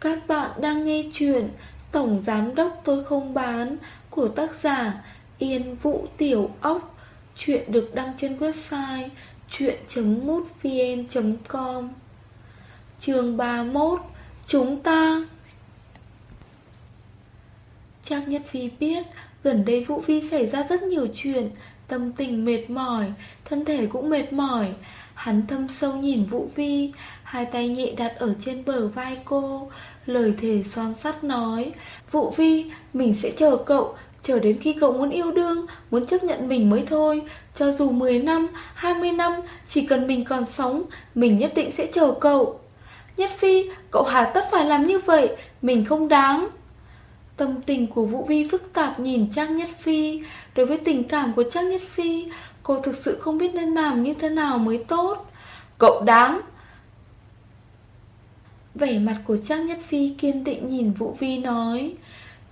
Các bạn đang nghe chuyện Tổng Giám Đốc Tôi Không Bán của tác giả Yên Vũ Tiểu Ốc. Chuyện được đăng trên website chuyện.mútvn.com Trường 31 Chúng ta. Trang Nhất Phi biết gần đây Vũ Vi xảy ra rất nhiều chuyện Tâm tình mệt mỏi, thân thể cũng mệt mỏi. Hắn thâm sâu nhìn Vũ Vi Hai tay nhẹ đặt ở trên bờ vai cô Lời thề son sắt nói Vũ Vi, mình sẽ chờ cậu Chờ đến khi cậu muốn yêu đương Muốn chấp nhận mình mới thôi. Cho dù 10 năm, 20 năm Chỉ cần mình còn sống Mình nhất định sẽ chờ cậu. Nhất Phi, cậu hà tất phải làm như vậy Mình không đáng. Tâm tình của Vũ Vi phức tạp nhìn Trang Nhất Phi. Đối với tình cảm của Trang Nhất Phi Cô thực sự không biết nên làm như thế nào mới tốt. Cậu đáng. Vẻ mặt của Trang Nhất Phi kiên định nhìn Vũ Vi nói.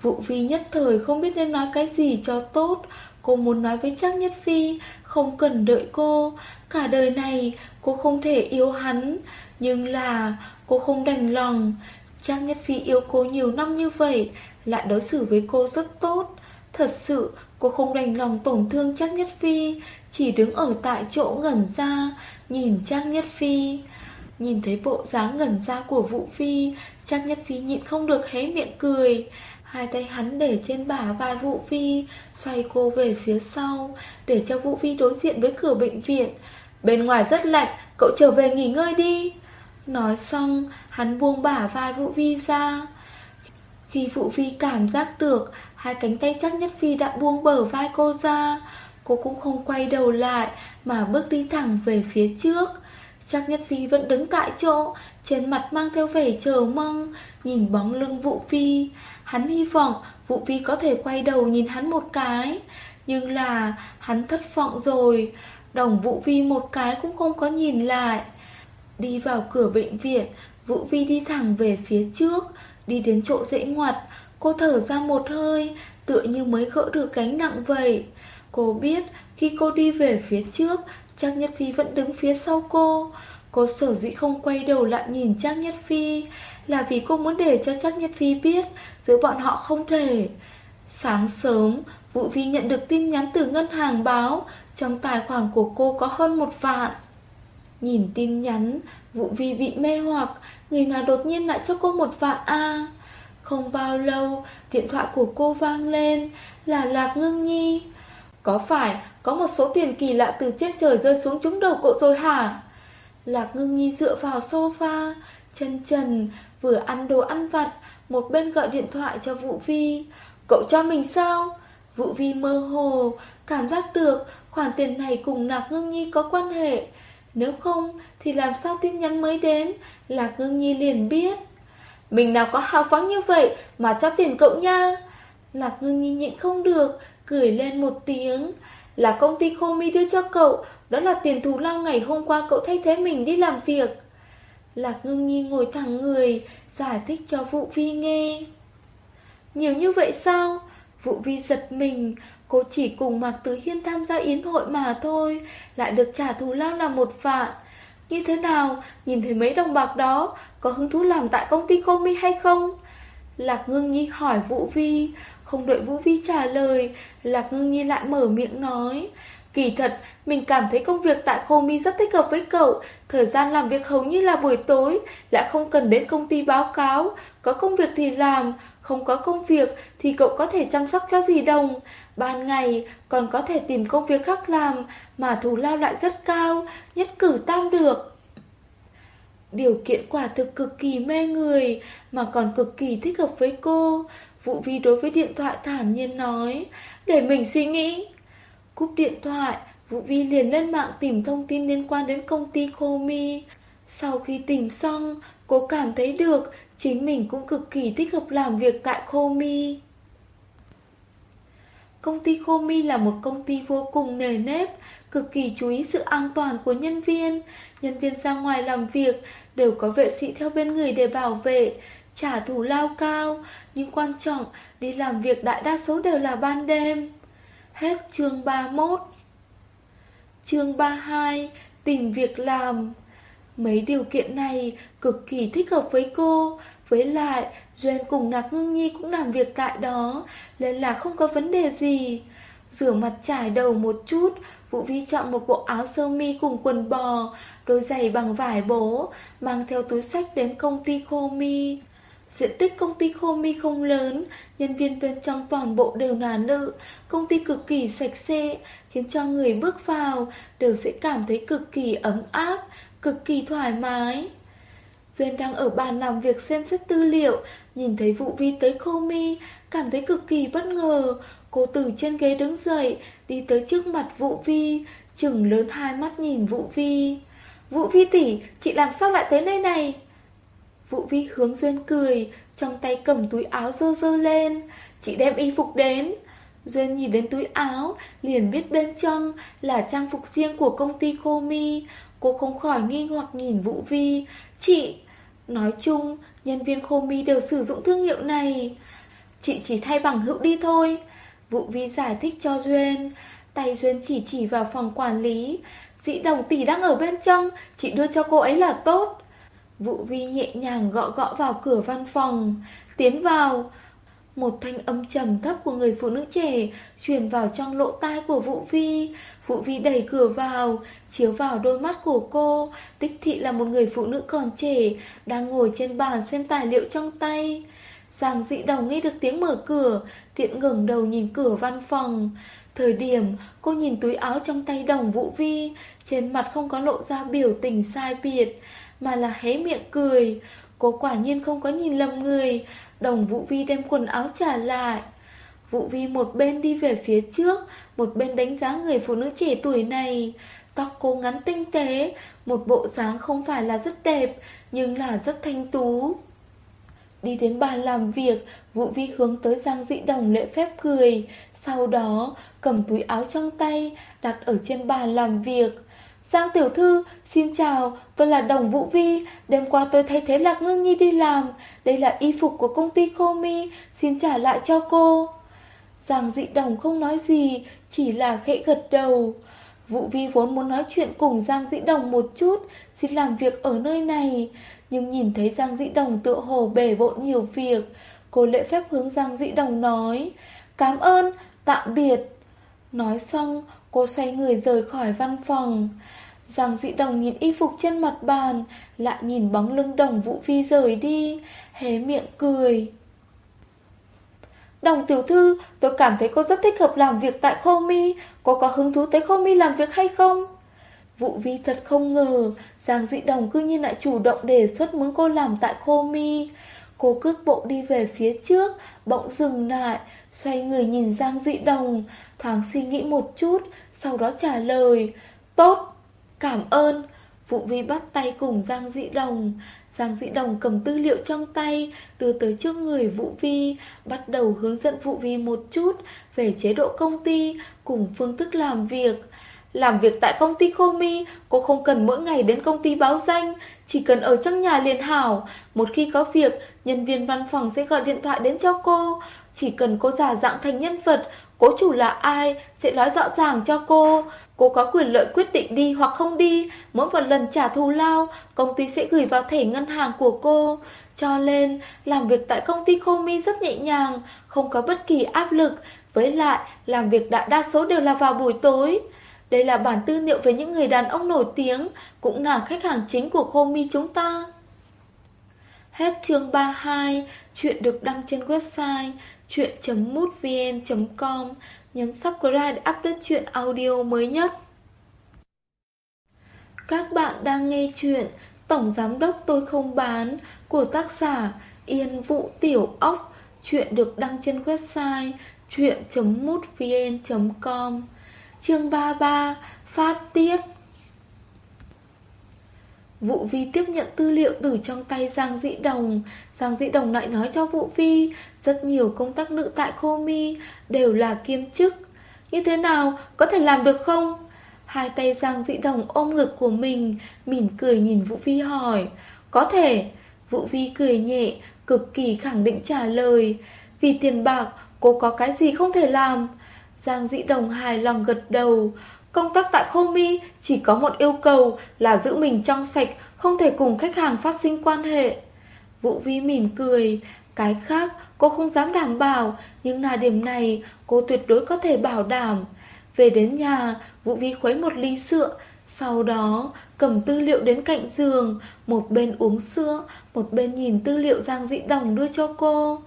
Vũ Vi nhất thời không biết nên nói cái gì cho tốt. Cô muốn nói với Trang Nhất Phi, Không cần đợi cô. Cả đời này, cô không thể yêu hắn. Nhưng là, cô không đành lòng. Trang Nhất Phi yêu cô nhiều năm như vậy, Lại đối xử với cô rất tốt. Thật sự, cô không đành lòng tổn thương Trang Nhất Phi. Chỉ đứng ở tại chỗ ngẩn ra, Nhìn Trang Nhất Phi. Nhìn thấy bộ dáng ngẩn ra của Vũ Phi Trang Nhất Phi nhịn không được hé miệng cười. Hai tay hắn để trên bả vai Vũ Phi, Xoay cô về phía sau, Để cho Vũ Phi đối diện với cửa bệnh viện. Bên ngoài rất lạnh, Cậu trở về nghỉ ngơi đi. Nói xong, hắn buông bả vai Vũ phi ra. Khi Vũ phi cảm giác được, Hai cánh tay chắc nhất Phi đã buông bờ vai cô ra. Cô cũng không quay đầu lại, Mà bước đi thẳng về phía trước. Chắc Nhất Phi vẫn đứng tại chỗ, Trên mặt mang theo vẻ chờ mong, Nhìn bóng lưng Vũ Phi. Hắn hy vọng Vũ Phi có thể quay đầu nhìn hắn một cái, Nhưng là hắn thất vọng rồi. Đồng Vũ Vi một cái cũng không có nhìn lại. Đi vào cửa bệnh viện, Vũ Vi đi thẳng về phía trước, Đi đến chỗ dễ ngoặt. Cô thở ra một hơi, Tựa như mới gỡ được gánh nặng vậy. Cô biết, khi cô đi về phía trước, Trang Nhất Phi vẫn đứng phía sau cô. Cô sở dĩ không quay đầu lại nhìn Trang Nhất Phi Là vì cô muốn để cho Trang Nhất Phi biết Giữa bọn họ không thể. Sáng sớm, Vũ Vi nhận được tin nhắn từ ngân hàng báo, Trong tài khoản của cô có hơn một vạn. Nhìn tin nhắn, Vũ Vi bị mê hoặc, Người nào đột nhiên lại cho cô một vạn A. Không bao lâu, Điện thoại của cô vang lên, Là Lạc Ngưng Nhi. Có phải có một số tiền kỳ lạ từ trên trời rơi xuống trúng đầu cậu rồi hả? Lạc Ngưng Nhi dựa vào sofa, Chân trần, Vừa ăn đồ ăn vặt, Một bên gọi điện thoại cho Vũ Vi. Cậu cho mình sao? Vũ Vi mơ hồ, Cảm giác được khoản tiền này cùng Lạc Ngưng Nhi có quan hệ. Nếu không thì làm sao tin nhắn mới đến? Lạc Ngưng Nhi liền biết. Mình nào có hào phóng như vậy Mà cho tiền cậu nha? Lạc Ngưng Nhi nhịn không được Cười lên một tiếng. Là công ty Komi đưa cho cậu, Đó là tiền thù lao ngày hôm qua cậu thay thế mình đi làm việc. Lạc Ngưng Nhi ngồi thẳng người, Giải thích cho Vũ Vi nghe. Nhiều như vậy sao? Vũ Vi giật mình, Cô chỉ cùng Mạc Tử Hiên tham gia yến hội mà thôi, Lại được trả thù lao là một vạn. Như thế nào? Nhìn thấy mấy đồng bạc đó, Có hứng thú làm tại công ty Komi hay không? Lạc Ngưng Nhi hỏi Vũ Vi không đợi Vũ Vi trả lời, Lạc Ngưng Nhi lại mở miệng nói, Kỳ thật, mình cảm thấy công việc tại khô mi rất thích hợp với cậu. Thời gian làm việc hầu như là buổi tối, Lại không cần đến công ty báo cáo. Có công việc thì làm, Không có công việc thì cậu có thể chăm sóc cho dì đồng. Ban ngày, còn có thể tìm công việc khác làm, Mà thù lao lại rất cao, Nhất cử tam được. Điều kiện quả thực cực kỳ mê người, Mà còn cực kỳ thích hợp với cô. Vũ Vi đối với điện thoại thản nhiên nói Để mình suy nghĩ. Cúp điện thoại Vũ Vi liền lên mạng tìm thông tin liên quan đến công ty Komi Sau khi tìm xong Cô cảm thấy được Chính mình cũng cực kỳ thích hợp làm việc tại Komi Công ty Komi là một công ty vô cùng nề nếp, cực kỳ chú ý sự an toàn của nhân viên. Nhân viên ra ngoài làm việc đều có vệ sĩ theo bên người để bảo vệ, trả thù lao cao, nhưng quan trọng đi làm việc đại đa số đều là ban đêm. Hết chương 31 Chương 32 Tìm việc làm Mấy điều kiện này cực kỳ thích hợp với cô Với lại, Duyên cùng Nạc Ngưng Nhi cũng làm việc tại đó, nên là không có vấn đề gì. Rửa mặt trải đầu một chút, Vũ Vi chọn một bộ áo sơ mi cùng quần bò, đôi giày bằng vải bố, mang theo túi sách đến công ty Khô Mi. Diện tích công ty khomi không lớn, nhân viên bên trong toàn bộ đều là nữ, công ty cực kỳ sạch sẽ, khiến cho người bước vào đều sẽ cảm thấy cực kỳ ấm áp, cực kỳ thoải mái. Duyên đang ở bàn làm việc xem xét tư liệu, nhìn thấy Vũ Vi tới khomi cảm thấy cực kỳ bất ngờ. Cô từ trên ghế đứng dậy, đi tới trước mặt Vũ Vi, chừng lớn hai mắt nhìn Vũ Vi. Vũ Vi tỷ, chị làm sao lại tới nơi này? Vũ Vi hướng Duyên cười, trong tay cầm túi áo dơ dơ lên. Chị đem y phục đến. Duyên nhìn đến túi áo, liền biết bên trong là trang phục riêng của công ty Khô Mi. Cô không khỏi nghi hoặc nhìn Vũ Vi. Chị, nói chung, nhân viên Khô Mi đều sử dụng thương hiệu này. Chị chỉ thay bằng hữu đi thôi. Vũ Vi giải thích cho Duyên. Tay Duyên chỉ chỉ vào phòng quản lý. Dĩ đồng tỷ đang ở bên trong, chị đưa cho cô ấy là tốt. Vũ Vi nhẹ nhàng gõ gõ vào cửa văn phòng, tiến vào. Một thanh âm trầm thấp của người phụ nữ trẻ truyền vào trong lỗ tai của Vũ Vi. Vũ Vi đẩy cửa vào, chiếu vào đôi mắt của cô. Đích thị là một người phụ nữ còn trẻ, đang ngồi trên bàn xem tài liệu trong tay. Giang dị đồng nghe được tiếng mở cửa, tiện ngẩng đầu nhìn cửa văn phòng. Thời điểm cô nhìn túi áo trong tay đồng Vũ Vi, trên mặt không có lộ ra biểu tình sai biệt, mà là hé miệng cười. Cô quả nhiên không có nhìn lầm người, đồng Vũ Vi đem quần áo trả lại. Vũ Vi một bên đi về phía trước, một bên đánh giá người phụ nữ trẻ tuổi này. Tóc cô ngắn tinh tế, một bộ dáng không phải là rất đẹp, nhưng là rất thanh tú. Đi đến bàn làm việc, Vũ Vi hướng tới Giang Dĩ Đồng lễ phép cười, sau đó cầm túi áo trong tay, đặt ở trên bàn làm việc. Giang Tiểu Thư, xin chào, tôi là Đồng Vũ Vi, đêm qua tôi thay thế Lạc Ngưng Nhi đi làm, đây là y phục của công ty Komi, xin trả lại cho cô. Giang Dị Đồng không nói gì, chỉ là khẽ gật đầu. Vũ Vi vốn muốn nói chuyện cùng Giang Dĩ Đồng một chút, xin làm việc ở nơi này, nhưng nhìn thấy Giang Dĩ Đồng tựa hồ bể bộn nhiều việc, cô lễ phép hướng Giang Dĩ Đồng nói, cảm ơn, tạm biệt. Nói xong, cô xoay người rời khỏi văn phòng. Giang Dĩ Đồng nhìn y phục trên mặt bàn, lại nhìn bóng lưng đồng Vũ Vi rời đi, hé miệng cười. Đồng tiểu thư, tôi cảm thấy cô rất thích hợp làm việc tại Khô Mi, cô có hứng thú tới Khô Mi làm việc hay không? Vụ vi thật không ngờ, Giang Dĩ Đồng cư nhiên lại chủ động đề xuất muốn cô làm tại Khô Mi. Cô cước bộ đi về phía trước, bỗng dừng lại, xoay người nhìn Giang Dĩ Đồng, thoáng suy nghĩ một chút, sau đó trả lời, tốt, cảm ơn. Vụ vi bắt tay cùng Giang Dĩ Đồng, Giang Dĩ Đồng cầm tư liệu trong tay, đưa tới trước người Vũ Vi, bắt đầu hướng dẫn Vũ Vi một chút về chế độ công ty cùng phương thức làm việc. Làm việc tại công ty Komi, cô không cần mỗi ngày đến công ty báo danh, chỉ cần ở trong nhà liền hảo. Một khi có việc, nhân viên văn phòng sẽ gọi điện thoại đến cho cô. Chỉ cần cô giả dạng thành nhân vật, cố chủ là ai sẽ nói rõ ràng cho cô. Cô có quyền lợi quyết định đi hoặc không đi, mỗi một lần trả thù lao, công ty sẽ gửi vào thẻ ngân hàng của cô. Cho nên, làm việc tại công ty Komi rất nhẹ nhàng, không có bất kỳ áp lực, với lại, làm việc đại đa số đều là vào buổi tối. Đây là bản tư liệu về những người đàn ông nổi tiếng, cũng là khách hàng chính của Komi chúng ta. Hết chương 32, chuyện được đăng trên website chuyện.mútvn.com Nhấn subscribe để update chuyện audio mới nhất. Các bạn đang nghe chuyện Tổng Giám Đốc Tôi Không Bán của tác giả Yên Vũ Tiểu Ốc. Chuyện được đăng trên website chuyện.mútvn.com Chương 33 Phát tiết Vũ Vi tiếp nhận tư liệu từ trong tay Giang Dĩ Đồng Giang Dĩ Đồng lại nói cho Vũ Vi rất nhiều công tác nữ tại Khô Mi Đều là kiêm chức. Như thế nào, có thể làm được không? Hai tay Giang Dĩ Đồng ôm ngực của mình Mỉm cười nhìn Vũ Vi hỏi. Có thể. Vũ Vi cười nhẹ Cực kỳ khẳng định trả lời. Vì tiền bạc cô có cái gì không thể làm? Giang Dĩ Đồng hài lòng gật đầu. Công tác tại Khô Mi chỉ có một yêu cầu là giữ mình trong sạch, không thể cùng khách hàng phát sinh quan hệ. Vũ Vi mỉm cười, cái khác cô không dám đảm bảo, nhưng là điểm này cô tuyệt đối có thể bảo đảm. Về đến nhà, Vũ Vi khuấy một ly sữa, sau đó cầm tư liệu đến cạnh giường, một bên uống sữa, một bên nhìn tư liệu Giang Dĩ Đồng đưa cho cô.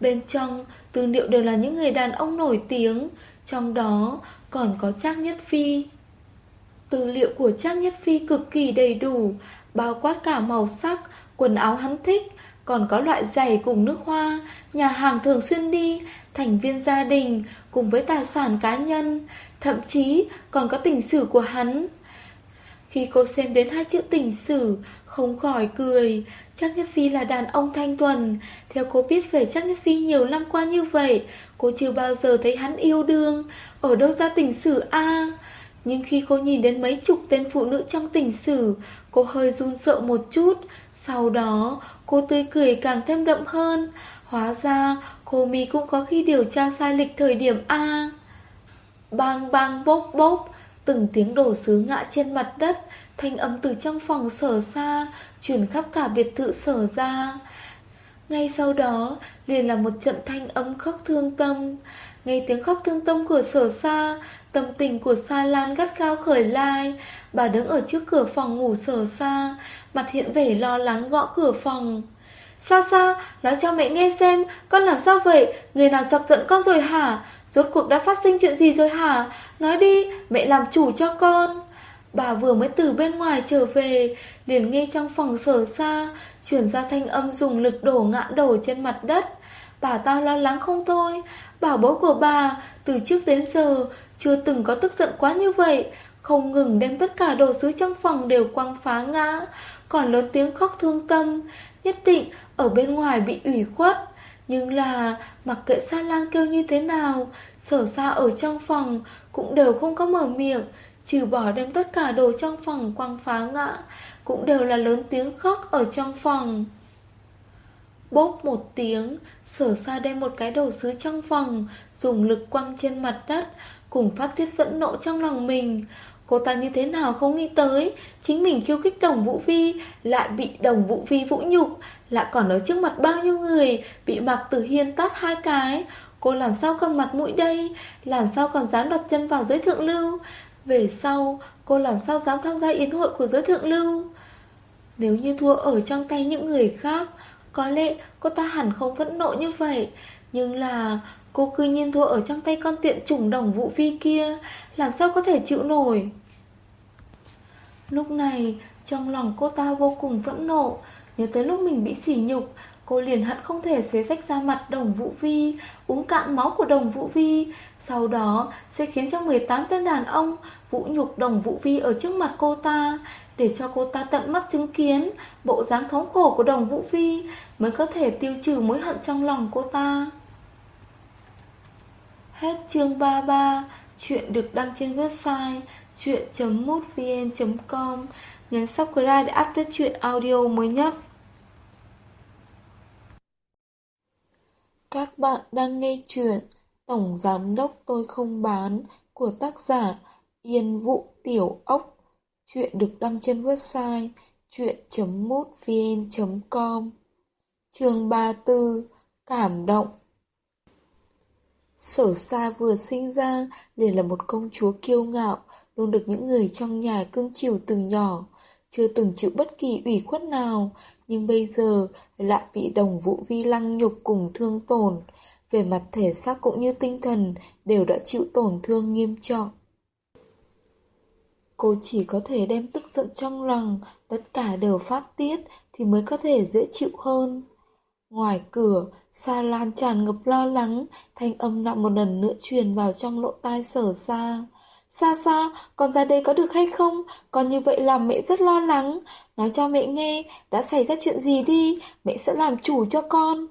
Bên trong, tư liệu đều là những người đàn ông nổi tiếng, trong đó còn có Trác Nhất Phi. Tư liệu của Trác Nhất Phi cực kỳ đầy đủ, bao quát cả màu sắc, quần áo hắn thích, còn có loại giày cùng nước hoa, nhà hàng thường xuyên đi, thành viên gia đình, cùng với tài sản cá nhân, thậm chí còn có tình sử của hắn. Khi cô xem đến hai chữ tình sử, không khỏi cười, Chắc Nhất Phi là đàn ông thanh thuần, theo cô biết về Chắc Nhất Phi nhiều năm qua như vậy, cô chưa bao giờ thấy hắn yêu đương, ở đâu ra tình sử a. Nhưng khi cô nhìn đến mấy chục tên phụ nữ trong tình sử, cô hơi run sợ một chút, sau đó cô tươi cười càng thêm đậm hơn, hóa ra cô mi cũng có khi điều tra sai lịch thời điểm A. Bang bang bốc bốc, từng tiếng đổ sứ ngã trên mặt đất, thanh âm từ trong phòng sở xa, truyền khắp cả biệt thự sở ra. Ngay sau đó, liền là một trận thanh âm khóc thương tâm. Nghe tiếng khóc thương tâm của sở xa, tâm tình của Sa Lan gắt gao khởi lai. Bà đứng ở trước cửa phòng ngủ sở xa, mặt hiện vẻ lo lắng gõ cửa phòng. Sa Sa, nói cho mẹ nghe xem, con làm sao vậy? Người nào chọc giận con rồi hả? Rốt cuộc đã phát sinh chuyện gì rồi hả? Nói đi, mẹ làm chủ cho con. Bà vừa mới từ bên ngoài trở về, liền nghe trong phòng sở xa, chuyển ra thanh âm dùng lực đổ ngã đổ trên mặt đất. Bà ta lo lắng không thôi, bảo bối của bà từ trước đến giờ chưa từng có tức giận quá như vậy, không ngừng đem tất cả đồ sứ trong phòng đều quăng phá ngã, còn lớn tiếng khóc thương tâm, nhất định ở bên ngoài bị ủy khuất. Nhưng là mặc kệ Sa Lang kêu như thế nào, sở xa ở trong phòng cũng đều không có mở miệng, trừ bỏ đem tất cả đồ trong phòng quăng phá ngã, cũng đều là lớn tiếng khóc ở trong phòng. Bốp một tiếng, sở xa đem một cái đồ sứ trong phòng, dùng lực quăng trên mặt đất, cùng phát tiết phẫn nộ trong lòng mình. Cô ta như thế nào không nghĩ tới, chính mình khiêu khích đồng Vũ Vi, lại bị đồng Vũ Vi vũ nhục, lại còn ở trước mặt bao nhiêu người, bị Mạc Tử Hiên tát hai cái. Cô làm sao còn mặt mũi đây, làm sao còn dám đặt chân vào giới thượng lưu. Về sau, cô làm sao dám tham gia yến hội của giới thượng lưu. Nếu như thua ở trong tay những người khác, có lẽ cô ta hẳn không vẫn nộ như vậy. Nhưng là cô cư nhiên thua ở trong tay con tiện chủng đồng vũ vi kia, làm sao có thể chịu nổi. Lúc này, trong lòng cô ta vô cùng phẫn nộ, nhớ tới lúc mình bị sỉ nhục, cô liền hận không thể xé rách ra mặt đồng Vũ Vi, uống cạn máu của đồng Vũ Vi, sau đó sẽ khiến cho 18 tên đàn ông vũ nhục đồng Vũ Vi ở trước mặt cô ta, để cho cô ta tận mắt chứng kiến bộ dáng thống khổ của đồng Vũ Vi mới có thể tiêu trừ mối hận trong lòng cô ta. Hết chương 33, chuyện được đăng trên website chuyện.mútvn.com Nhấn subscribe để update chuyện audio mới nhất. Các bạn đang nghe chuyện Tổng Giám Đốc Tôi Không Bán của tác giả Yên Vũ Tiểu Ốc. Chuyện được đăng trên website chuyện.mútvn.com Chương 34 Cảm động. Sở Sa vừa sinh ra liền là một công chúa kiêu ngạo, luôn được những người trong nhà cưng chiều từ nhỏ, chưa từng chịu bất kỳ ủy khuất nào, nhưng bây giờ lại bị đồng vũ vi lăng nhục cùng thương tổn, về mặt thể xác cũng như tinh thần đều đã chịu tổn thương nghiêm trọng. Cô chỉ có thể đem tức giận trong lòng, tất cả đều phát tiết thì mới có thể dễ chịu hơn. Ngoài cửa, xa Lan tràn ngập lo lắng, thanh âm nặng một lần nữa truyền vào trong lỗ tai sở xa. Xa xa, con ra đây có được hay không? Con như vậy làm mẹ rất lo lắng. Nói cho mẹ nghe, đã xảy ra chuyện gì đi, mẹ sẽ làm chủ cho con.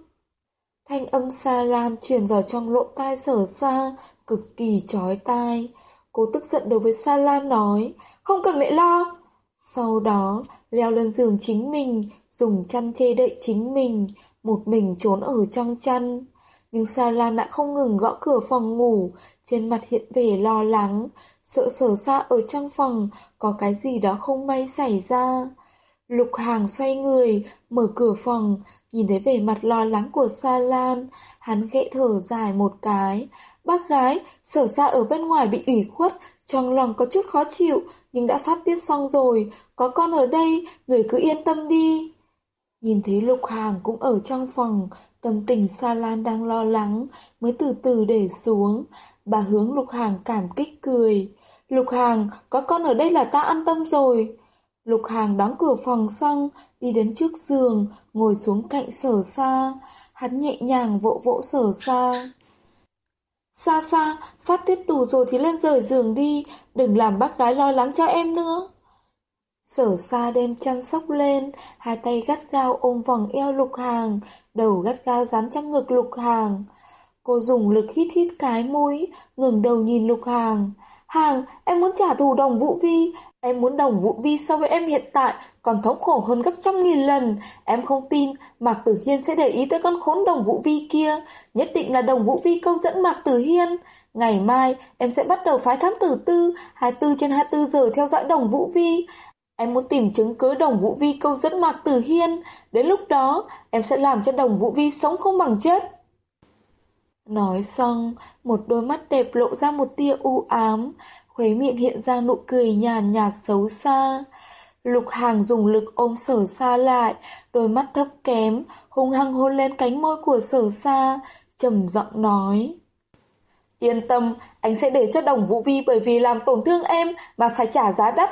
Thanh âm xa lan truyền vào trong lỗ tai sở xa, cực kỳ chói tai. Cô tức giận đối với Sa Lan nói, không cần mẹ lo. Sau đó, leo lên giường chính mình, dùng chăn che đậy chính mình, một mình trốn ở trong chăn. Nhưng Sa Lan đã không ngừng gõ cửa phòng ngủ, trên mặt hiện vẻ lo lắng, sợ sở xa ở trong phòng có cái gì đó không may xảy ra. Lục Hàng xoay người, mở cửa phòng, Nhìn thấy vẻ mặt lo lắng của Sa Lan, hắn khẽ thở dài một cái. Bác gái, sở ra ở bên ngoài bị ủy khuất, trong lòng có chút khó chịu, nhưng đã phát tiết xong rồi, có con ở đây, người cứ yên tâm đi. Nhìn thấy Lục Hàng cũng ở trong phòng, tâm tình Sa Lan đang lo lắng, mới từ từ để xuống. Bà hướng Lục Hàng cảm kích cười. Lục Hàng, có con ở đây là ta an tâm rồi. Lục Hàng đóng cửa phòng xong, đi đến trước giường, ngồi xuống cạnh sở xa. Hắn nhẹ nhàng vỗ vỗ sở xa. Xa xa, phát tiết đủ rồi thì lên rời giường đi, đừng làm bác gái lo lắng cho em nữa. Sở xa đem chăn sóc lên, hai tay gắt gao ôm vòng eo lục hàng, đầu gắt gao dán trong ngực lục hàng. Cô dùng lực hít hít cái mũi, ngừng đầu nhìn lục hàng. Hàng, em muốn trả thù đồng vũ vi, em muốn đồng vũ vi so với em hiện tại còn thống khổ hơn gấp trăm nghìn lần. Em không tin Mạc Tử Hiên sẽ để ý tới con khốn đồng vũ vi kia, nhất định là đồng vũ vi câu dẫn Mạc Tử Hiên. Ngày mai em sẽ bắt đầu phái thám tử tư, 24 trên 24 giờ theo dõi đồng vũ vi. Em muốn tìm chứng cứ đồng Vũ Vi câu dẫn Mạc Tử Hiên. Đến lúc đó, em sẽ làm cho đồng Vũ Vi sống không bằng chết. Nói xong, một đôi mắt đẹp lộ ra một tia u ám, khuấy miệng hiện ra nụ cười nhàn nhạt xấu xa. Lục Hàng dùng lực ôm sở xa lại, đôi mắt thấp kém, hung hăng hôn lên cánh môi của sở xa, trầm giọng nói. Yên tâm, anh sẽ để cho đồng Vũ Vi bởi vì làm tổn thương em mà phải trả giá đắt.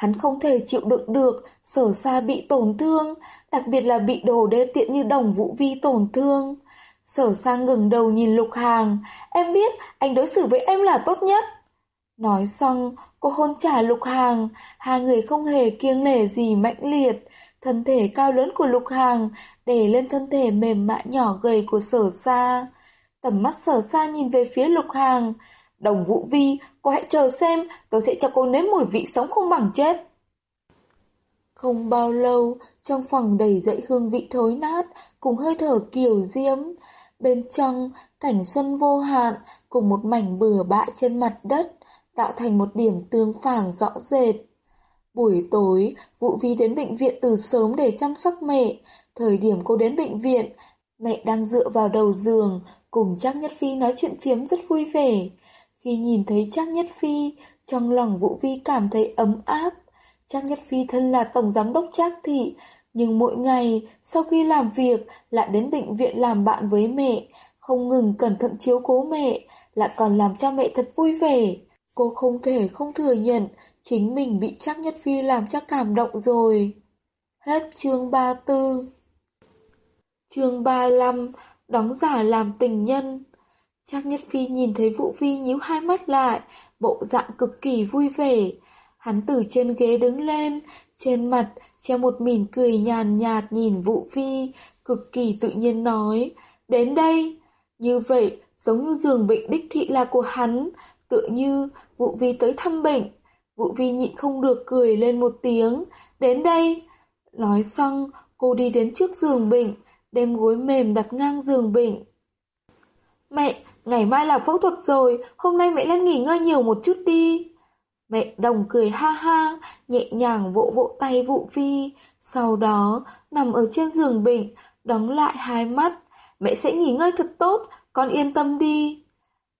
Hắn không thể chịu đựng được, sở xa bị tổn thương, đặc biệt là bị đồ đê tiện như đồng vũ vi tổn thương. Sở xa ngừng đầu nhìn lục hàng, em biết anh đối xử với em là tốt nhất. Nói xong, cô hôn trả lục hàng, hai người không hề kiêng nể gì mãnh liệt. Thân thể cao lớn của lục hàng để lên thân thể mềm mại nhỏ gầy của sở xa. Tầm mắt sở xa nhìn về phía lục hàng, Đồng Vũ Vi, cô hãy chờ xem, tôi sẽ cho cô nếm mùi vị sống không bằng chết. Không bao lâu, trong phòng đầy dậy hương vị thối nát, cùng hơi thở kiều diễm. Bên trong, cảnh xuân vô hạn, cùng một mảnh bừa bãi trên mặt đất, tạo thành một điểm tương phản rõ rệt. Buổi tối, Vũ Vi đến bệnh viện từ sớm để chăm sóc mẹ. Thời điểm cô đến bệnh viện, mẹ đang dựa vào đầu giường, cùng Trác Nhất Phi nói chuyện phiếm rất vui vẻ. Khi nhìn thấy Trác Nhất Phi, trong lòng Vũ Vi cảm thấy ấm áp. Trác Nhất Phi thân là tổng giám đốc Trác Thị, nhưng mỗi ngày sau khi làm việc lại đến bệnh viện làm bạn với mẹ, không ngừng cẩn thận chiếu cố mẹ, lại còn làm cho mẹ thật vui vẻ. Cô không thể không thừa nhận chính mình bị Trác Nhất Phi làm cho cảm động rồi. Hết chương 34 Chương 35 Đóng giả làm tình nhân Trác Nhất Phi nhìn thấy Vũ Phi nhíu hai mắt lại, bộ dạng cực kỳ vui vẻ. Hắn từ trên ghế đứng lên, trên mặt treo một mỉm cười nhàn nhạt nhìn Vũ Phi, cực kỳ tự nhiên nói, đến đây. Như vậy, giống như giường bệnh đích thị là của hắn, tựa như Vũ Vi tới thăm bệnh. Vũ Vi nhịn không được cười lên một tiếng, đến đây. Nói xong, cô đi đến trước giường bệnh, đem gối mềm đặt ngang giường bệnh. Mẹ, Ngày mai là phẫu thuật rồi, hôm nay mẹ lên nghỉ ngơi nhiều một chút đi. Mẹ đồng cười ha ha, nhẹ nhàng vỗ vỗ tay vụ vi. Sau đó, nằm ở trên giường bệnh, đóng lại hai mắt. Mẹ sẽ nghỉ ngơi thật tốt, con yên tâm đi.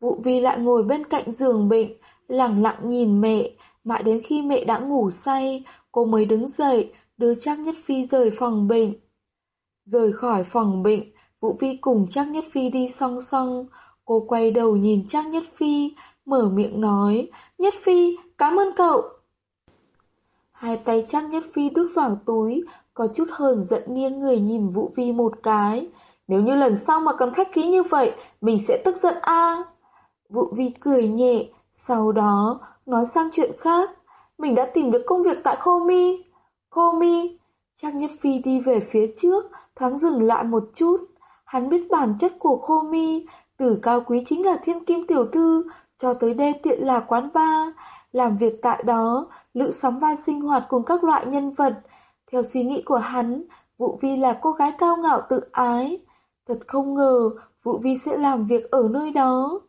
Vụ vi lại ngồi bên cạnh giường bệnh, lặng lặng nhìn mẹ, mãi đến khi mẹ đã ngủ say, cô mới đứng dậy, đưa Trác Nhất Phi rời phòng bệnh. Rời khỏi phòng bệnh, Vũ Vi cùng Trác Nhất Phi đi song song, Cô quay đầu nhìn Trang Nhất Phi, mở miệng nói, Nhất Phi, cảm ơn cậu. Hai tay Trang Nhất Phi đút vào túi, có chút hờn giận nghiêng người nhìn Vũ Vi một cái. Nếu như lần sau mà còn khách khí như vậy, mình sẽ tức giận a. Vũ Vi cười nhẹ, sau đó nói sang chuyện khác. Mình đã tìm được công việc tại Khô Mi. Khô Mi. Trang Nhất Phi đi về phía trước, thoáng dừng lại một chút. Hắn biết bản chất của Khô Mi, từ cao quý chính là thiên kim tiểu thư, cho tới đê tiện là quán ba. Làm việc tại đó, lữ sóng vai sinh hoạt cùng các loại nhân vật. Theo suy nghĩ của hắn, Vũ Vi là cô gái cao ngạo tự ái. Thật không ngờ, Vũ Vi sẽ làm việc ở nơi đó.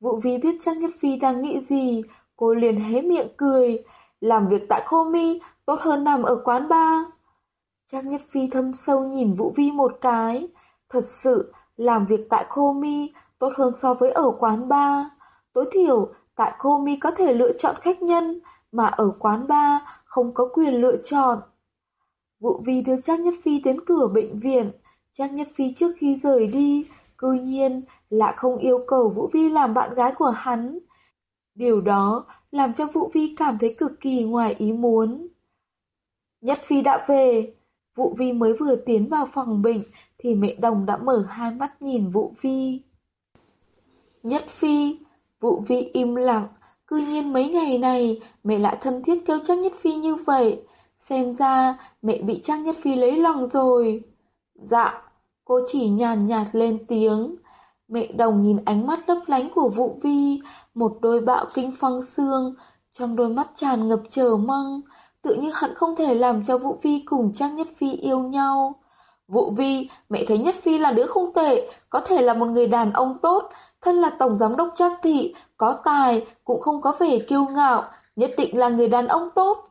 Vũ Vi biết Trang Nhất Phi đang nghĩ gì, cô liền hé miệng cười. Làm việc tại Khô Mi tốt hơn nằm ở quán ba. Trang Nhất Phi thâm sâu nhìn Vũ Vi một cái. Thật sự, làm việc tại Khô Mi tốt hơn so với ở quán bar. Tối thiểu, tại Komi Mi có thể lựa chọn khách nhân, mà ở quán bar không có quyền lựa chọn. Vũ Vi đưa Trang Nhất Phi đến cửa bệnh viện. Trang Nhất Phi trước khi rời đi, cư nhiên lại không yêu cầu Vũ Vi làm bạn gái của hắn. Điều đó làm cho Vũ Vi cảm thấy cực kỳ ngoài ý muốn. Nhất Phi đã về. Vũ Vi mới vừa tiến vào phòng bệnh thì mẹ đồng đã mở hai mắt nhìn Vũ Vi. Nhất Phi, Vũ Vi im lặng, cư nhiên mấy ngày này mẹ lại thân thiết kêu Trang Nhất Phi như vậy. Xem ra mẹ bị Trang Nhất Phi lấy lòng rồi. Dạ, cô chỉ nhàn nhạt lên tiếng. Mẹ đồng nhìn ánh mắt lấp lánh của Vũ Vi, một đôi bạo kinh phong xương, trong đôi mắt tràn ngập chờ mong, tự như hận không thể làm cho Vũ Vi cùng Trang Nhất Phi yêu nhau. Vũ Vi, mẹ thấy Nhất Phi là đứa không tệ, có thể là một người đàn ông tốt, thân là tổng giám đốc Trác thị, có tài, cũng không có vẻ kiêu ngạo, nhất định là người đàn ông tốt.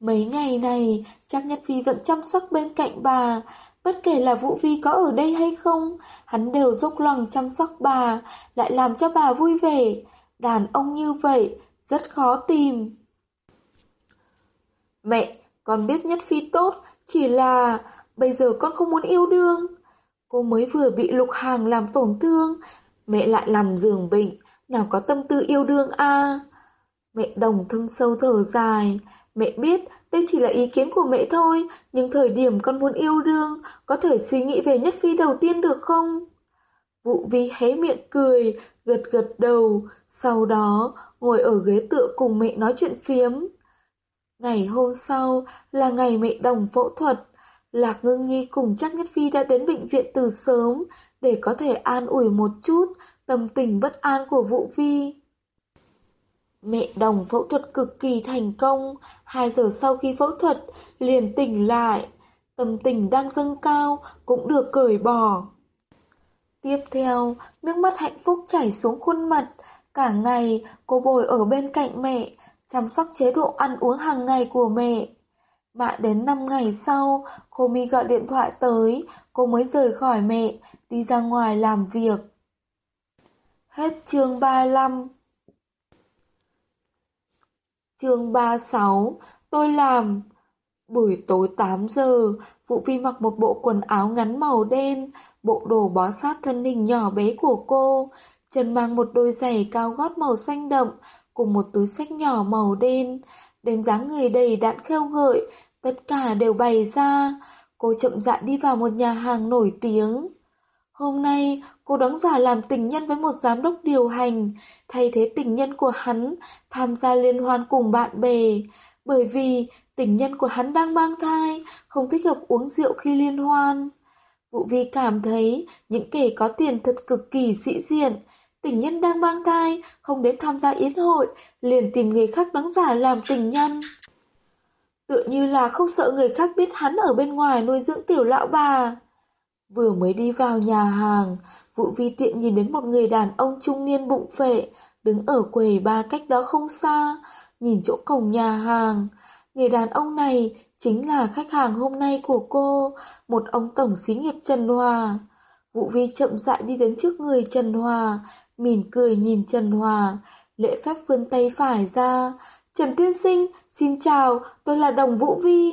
Mấy ngày này, Trác Nhất Phi vẫn chăm sóc bên cạnh bà, bất kể là Vũ Vi có ở đây hay không, hắn đều dốc lòng chăm sóc bà, lại làm cho bà vui vẻ. Đàn ông như vậy, rất khó tìm. Mẹ, con biết Nhất Phi tốt, chỉ là bây giờ con không muốn yêu đương. Cô mới vừa bị lục hàng làm tổn thương, mẹ lại làm giường bệnh, nào có tâm tư yêu đương a Mẹ đồng thâm sâu thở dài, mẹ biết đây chỉ là ý kiến của mẹ thôi, nhưng thời điểm con muốn yêu đương, có thể suy nghĩ về Nhất Phi đầu tiên được không? Vụ vi hé miệng cười, gật gật đầu, sau đó ngồi ở ghế tựa cùng mẹ nói chuyện phiếm. Ngày hôm sau là ngày mẹ đồng phẫu thuật, Lạc Ngưng Nhi cùng chắc Nhất Phi đã đến bệnh viện từ sớm để có thể an ủi một chút tâm tình bất an của Vũ Vi. Mẹ đồng phẫu thuật cực kỳ thành công, 2 giờ sau khi phẫu thuật liền tỉnh lại, tâm tình đang dâng cao cũng được cởi bỏ. Tiếp theo, nước mắt hạnh phúc chảy xuống khuôn mặt, cả ngày cô bồi ở bên cạnh mẹ, chăm sóc chế độ ăn uống hàng ngày của mẹ. Mãi đến 5 ngày sau, cô mi gọi điện thoại tới, cô mới rời khỏi mẹ, đi ra ngoài làm việc. Hết chương 35 Chương 36 Tôi làm. Buổi tối 8 giờ, Vũ Vi mặc một bộ quần áo ngắn màu đen, bộ đồ bó sát thân hình nhỏ bé của cô, chân mang một đôi giày cao gót màu xanh đậm, cùng một túi sách nhỏ màu đen, đem dáng người đầy đạn khêu gợi, tất cả đều bày ra. Cô chậm rãi đi vào một nhà hàng nổi tiếng. Hôm nay, cô đóng giả làm tình nhân với một giám đốc điều hành, thay thế tình nhân của hắn tham gia liên hoan cùng bạn bè. Bởi vì tình nhân của hắn đang mang thai, không thích hợp uống rượu khi liên hoan. Vụ vi cảm thấy những kẻ có tiền thật cực kỳ sĩ diện. Tình nhân đang mang thai, không đến tham gia yến hội, liền tìm người khác đóng giả làm tình nhân. Tựa như là không sợ người khác biết hắn ở bên ngoài nuôi dưỡng tiểu lão bà. Vừa mới đi vào nhà hàng, Vũ Vi tiện nhìn đến một người đàn ông trung niên bụng phệ, đứng ở quầy ba cách đó không xa, nhìn chỗ cổng nhà hàng. Người đàn ông này chính là khách hàng hôm nay của cô, một ông tổng xí nghiệp Trần Hòa. Vũ Vi chậm rãi đi đến trước người Trần Hòa, mỉm cười nhìn Trần Hòa, lễ phép vươn tay phải ra. Trần Tiên Sinh, xin chào, tôi là Đồng Vũ Vi.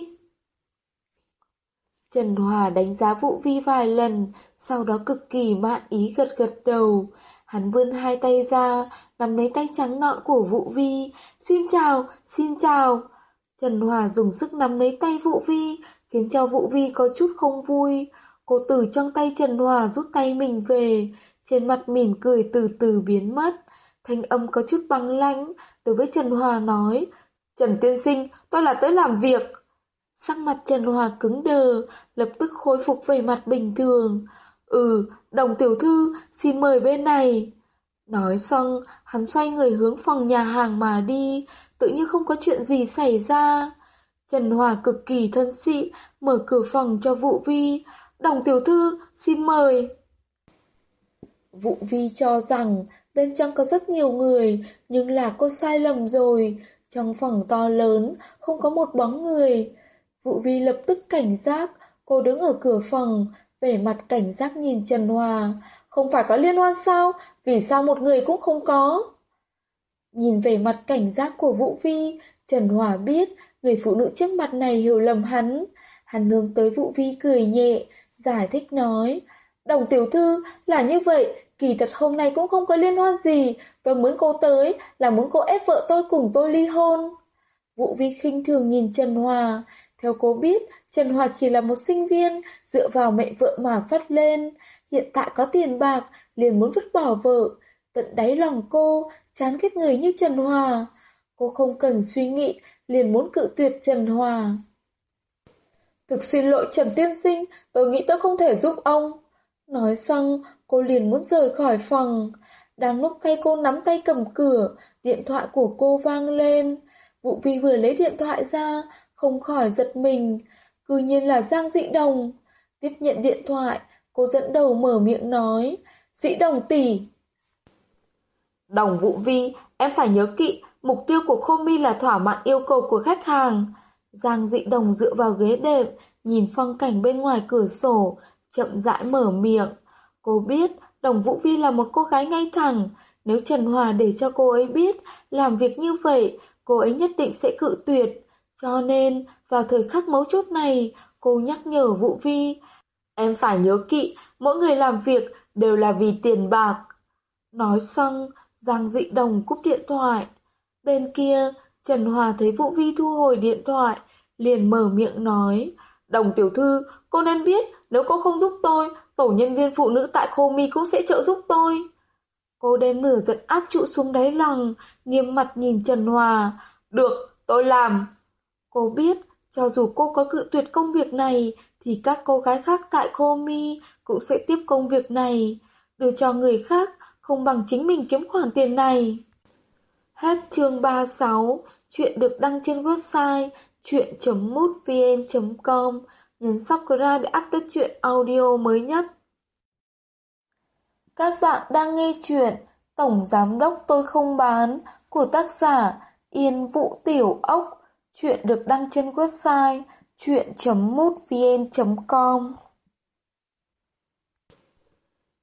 Trần Hòa đánh giá Vũ Vi vài lần, sau đó cực kỳ mạn ý gật gật đầu. Hắn vươn hai tay ra, nắm lấy tay trắng nọn của Vũ Vi. Xin chào, xin chào. Trần Hòa dùng sức nắm lấy tay Vũ Vi, khiến cho Vũ Vi có chút không vui. Cô từ trong tay Trần Hòa rút tay mình về, trên mặt mỉm cười từ từ biến mất. Thanh âm có chút băng lãnh, đối với Trần Hòa nói, Trần Tiên Sinh, tôi là tới làm việc. Sắc mặt Trần Hòa cứng đờ, lập tức khôi phục về mặt bình thường. Ừ, đồng tiểu thư, xin mời bên này. Nói xong, hắn xoay người hướng phòng nhà hàng mà đi, tự như không có chuyện gì xảy ra. Trần Hòa cực kỳ thân sĩ, mở cửa phòng cho Vũ Vi. Đồng tiểu thư, xin mời. Vũ Vi cho rằng bên trong có rất nhiều người, nhưng là cô sai lầm rồi. Trong phòng to lớn, không có một bóng người. Vũ Vi lập tức cảnh giác, cô đứng ở cửa phòng, vẻ mặt cảnh giác nhìn Trần Hòa. Không phải có liên hoan sao? Vì sao một người cũng không có? Nhìn vẻ mặt cảnh giác của Vũ Vi, Trần Hòa biết người phụ nữ trước mặt này hiểu lầm hắn. Hắn hướng tới Vũ Vi cười nhẹ, giải thích nói. Đồng tiểu thư là như vậy, kỳ thật hôm nay cũng không có liên hoan gì, tôi muốn cô tới là muốn cô ép vợ tôi cùng tôi ly hôn. Vũ Vi khinh thường nhìn Trần Hòa, theo cô biết, Trần Hòa chỉ là một sinh viên, dựa vào mẹ vợ mà phát lên. Hiện tại có tiền bạc, liền muốn vứt bỏ vợ. Tận đáy lòng cô, chán ghét người như Trần Hòa. Cô không cần suy nghĩ, liền muốn cự tuyệt Trần Hòa. Thực xin lỗi Trần Tiên Sinh, tôi nghĩ tôi không thể giúp ông. Nói xong, cô liền muốn rời khỏi phòng. Đang lúc tay cô nắm tay cầm cửa, điện thoại của cô vang lên. Vụ vi vừa lấy điện thoại ra, không khỏi giật mình. Cứ nhiên là Giang Dị Đồng. Tiếp nhận điện thoại, cô dẫn đầu mở miệng nói. Dị Đồng tỷ. Đồng Vũ Vi, em phải nhớ kỹ, mục tiêu của Khô Mi là thỏa mãn yêu cầu của khách hàng. Giang Dị Đồng dựa vào ghế đệm, nhìn phong cảnh bên ngoài cửa sổ, chậm rãi mở miệng. Cô biết Đồng Vũ Vi là một cô gái ngay thẳng, nếu Trần Hòa để cho cô ấy biết làm việc như vậy, cô ấy nhất định sẽ cự tuyệt. Cho nên, vào thời khắc mấu chốt này, cô nhắc nhở Vũ Vi, em phải nhớ kỹ, mỗi người làm việc đều là vì tiền bạc. Nói xong, Giang dị đồng cúp điện thoại. Bên kia, Trần Hòa thấy Vũ Vi thu hồi điện thoại, liền mở miệng nói, Đồng tiểu thư, cô nên biết, nếu cô không giúp tôi, tổ nhân viên phụ nữ tại Khô Mi cũng sẽ trợ giúp tôi. Cô đem nửa giận áp trụ xuống đáy lòng, nghiêm mặt nhìn Trần Hòa. Được, tôi làm. Cô biết, cho dù cô có cự tuyệt công việc này, thì các cô gái khác tại Khô Mi cũng sẽ tiếp công việc này. Đưa cho người khác, không bằng chính mình kiếm khoản tiền này. Hết chương 36, chuyện được đăng trên website chuyện.mútvn.com Nhấn subscribe để update chuyện audio mới nhất. Các bạn đang nghe chuyện Tổng Giám Đốc Tôi Không Bán của tác giả Yên Vũ Tiểu Ốc. Chuyện được đăng trên website chuyện.mútvn.com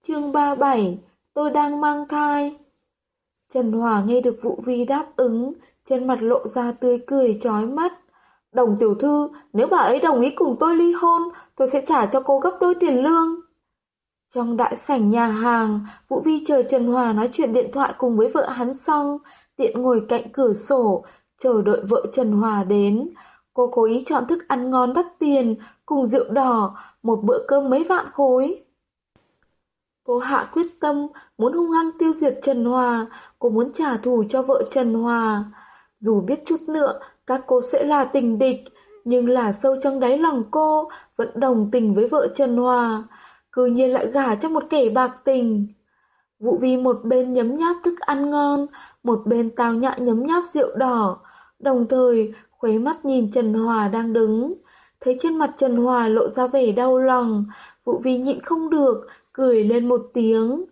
Chương 37 Tôi đang mang thai Trần Hòa nghe được vụ Vi đáp ứng, trên mặt lộ ra tươi cười chói mắt. Đồng tiểu thư, nếu bà ấy đồng ý cùng tôi ly hôn, tôi sẽ trả cho cô gấp đôi tiền lương. Trong đại sảnh nhà hàng, Vũ Vi chờ Trần Hòa nói chuyện điện thoại cùng với vợ hắn xong, tiện ngồi cạnh cửa sổ, chờ đợi vợ Trần Hòa đến. Cô cố ý chọn thức ăn ngon đắt tiền, cùng rượu đỏ, một bữa cơm mấy vạn khối. Cô hạ quyết tâm, muốn hung hăng tiêu diệt Trần Hòa, cô muốn trả thù cho vợ Trần Hòa. Dù biết chút nữa, các cô sẽ là tình địch, nhưng là sâu trong đáy lòng cô vẫn đồng tình với vợ Trần Hòa, cư nhiên lại gả cho một kẻ bạc tình. Vũ Vi một bên nhấm nháp thức ăn ngon, một bên tao nhã nhấm nháp rượu đỏ, đồng thời khuấy mắt nhìn Trần Hòa đang đứng. Thấy trên mặt Trần Hòa lộ ra vẻ đau lòng, Vũ Vi nhịn không được, cười lên một tiếng.